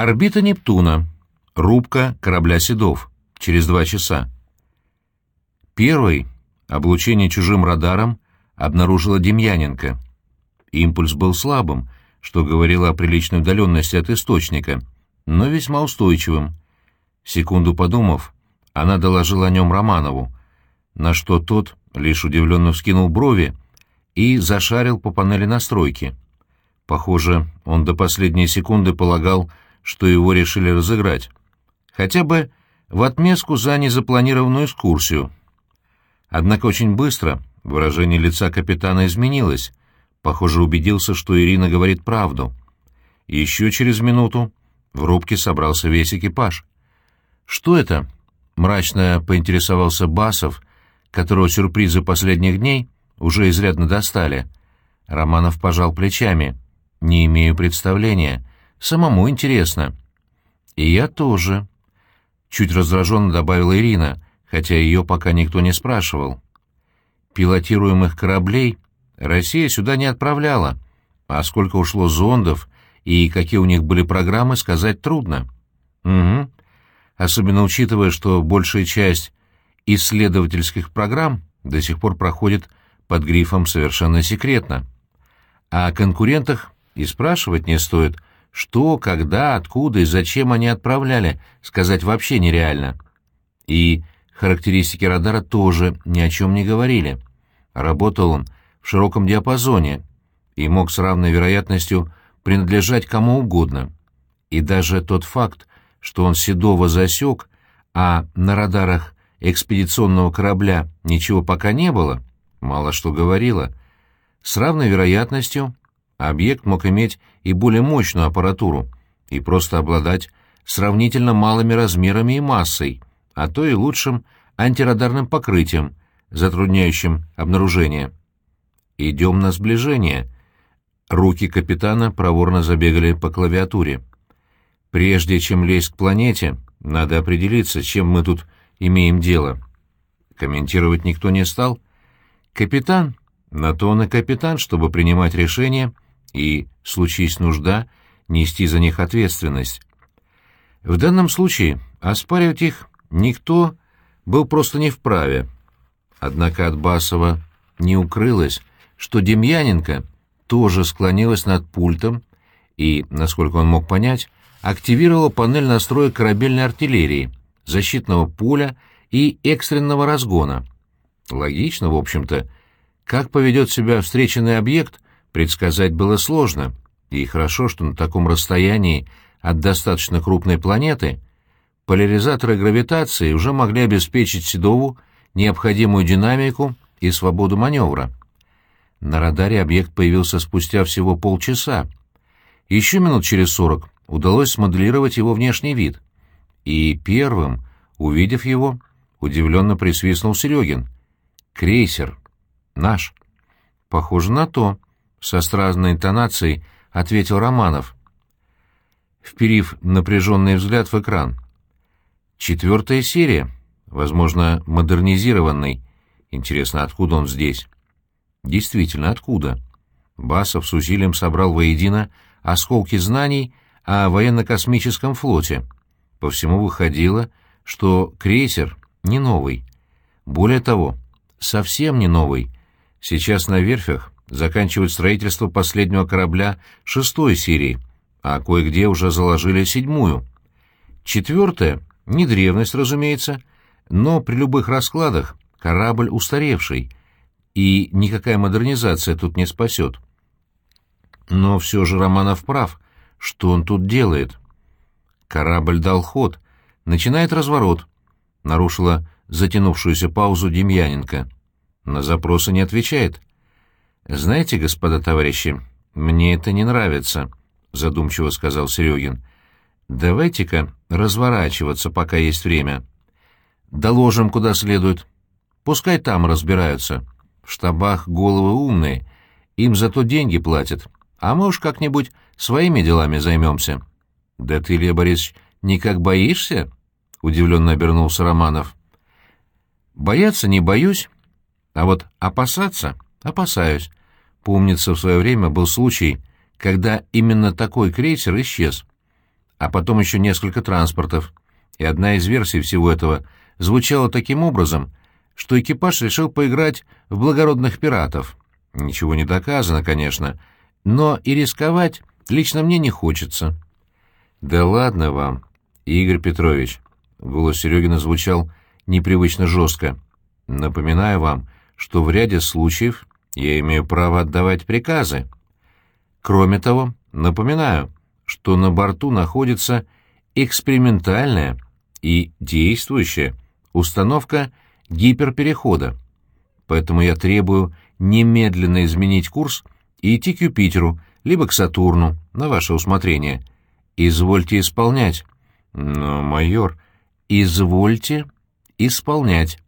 Орбита Нептуна. Рубка корабля «Седов». Через два часа. Первый, облучение чужим радаром, обнаружила Демьяненко. Импульс был слабым, что говорило о приличной удаленности от источника, но весьма устойчивым. Секунду подумав, она доложила о нем Романову, на что тот лишь удивленно вскинул брови и зашарил по панели настройки. Похоже, он до последней секунды полагал, что его решили разыграть. Хотя бы в отместку за незапланированную экскурсию. Однако очень быстро выражение лица капитана изменилось. Похоже, убедился, что Ирина говорит правду. еще через минуту в рубке собрался весь экипаж. «Что это?» — мрачно поинтересовался Басов, которого сюрпризы последних дней уже изрядно достали. Романов пожал плечами. «Не имею представления. Самому интересно». «И я тоже», — чуть раздраженно добавила Ирина, хотя ее пока никто не спрашивал. «Пилотируемых кораблей Россия сюда не отправляла, а сколько ушло зондов и какие у них были программы, сказать трудно». «Угу. Особенно учитывая, что большая часть исследовательских программ до сих пор проходит под грифом «совершенно секретно». А о конкурентах и спрашивать не стоит, что, когда, откуда и зачем они отправляли, сказать вообще нереально. И характеристики радара тоже ни о чем не говорили. Работал он в широком диапазоне и мог с равной вероятностью принадлежать кому угодно. И даже тот факт, что он Седова засек, а на радарах экспедиционного корабля ничего пока не было, мало что говорило. С равной вероятностью объект мог иметь и более мощную аппаратуру и просто обладать сравнительно малыми размерами и массой, а то и лучшим антирадарным покрытием, затрудняющим обнаружение. «Идем на сближение». Руки капитана проворно забегали по клавиатуре. «Прежде чем лезть к планете, надо определиться, чем мы тут имеем дело. Комментировать никто не стал. Капитан, на то он и капитан, чтобы принимать решения и, случись нужда, нести за них ответственность. В данном случае оспаривать их никто был просто не вправе. Однако от Басова не укрылось, что Демьяненко тоже склонилась над пультом и, насколько он мог понять, активировала панель настроек корабельной артиллерии, защитного поля и экстренного разгона. Логично, в общем-то. Как поведет себя встреченный объект, предсказать было сложно, и хорошо, что на таком расстоянии от достаточно крупной планеты поляризаторы гравитации уже могли обеспечить Седову необходимую динамику и свободу маневра. На радаре объект появился спустя всего полчаса. Еще минут через сорок удалось смоделировать его внешний вид и первым, увидев его, удивленно присвистнул Серегин. «Крейсер. Наш». «Похоже на то», — со странной интонацией ответил Романов, вперив напряженный взгляд в экран. «Четвертая серия, возможно, модернизированный. Интересно, откуда он здесь?» «Действительно, откуда?» Басов с усилием собрал воедино осколки знаний о военно-космическом флоте — по всему выходило, что крейсер не новый. Более того, совсем не новый. Сейчас на верфях заканчивают строительство последнего корабля шестой серии, а кое-где уже заложили седьмую. Четвертая — не древность, разумеется, но при любых раскладах корабль устаревший, и никакая модернизация тут не спасет. Но все же Романов прав. Что он тут делает? Корабль дал ход. Начинает разворот. Нарушила затянувшуюся паузу Демьяненко. На запросы не отвечает. «Знаете, господа товарищи, мне это не нравится», — задумчиво сказал Серегин. «Давайте-ка разворачиваться, пока есть время. Доложим, куда следует. Пускай там разбираются. В штабах головы умные, им зато деньги платят, а мы уж как-нибудь своими делами займемся». «Да ты, Илья Борисович, никак боишься?» — удивленно обернулся Романов. «Бояться не боюсь, а вот опасаться опасаюсь. Помнится, в свое время был случай, когда именно такой крейсер исчез. а потом еще несколько транспортов. И одна из версий всего этого звучала таким образом, что экипаж решил поиграть в благородных пиратов. Ничего не доказано, конечно, но и рисковать лично мне не хочется. «Да ладно вам, Игорь Петрович», — голос Серегина звучал непривычно жестко. «Напоминаю вам, что в ряде случаев я имею право отдавать приказы. Кроме того, напоминаю, что на борту находится экспериментальная и действующая установка гиперперехода. Поэтому я требую немедленно изменить курс и идти к Юпитеру, либо к Сатурну, на ваше усмотрение. Извольте исполнять. Но, майор, извольте исполнять.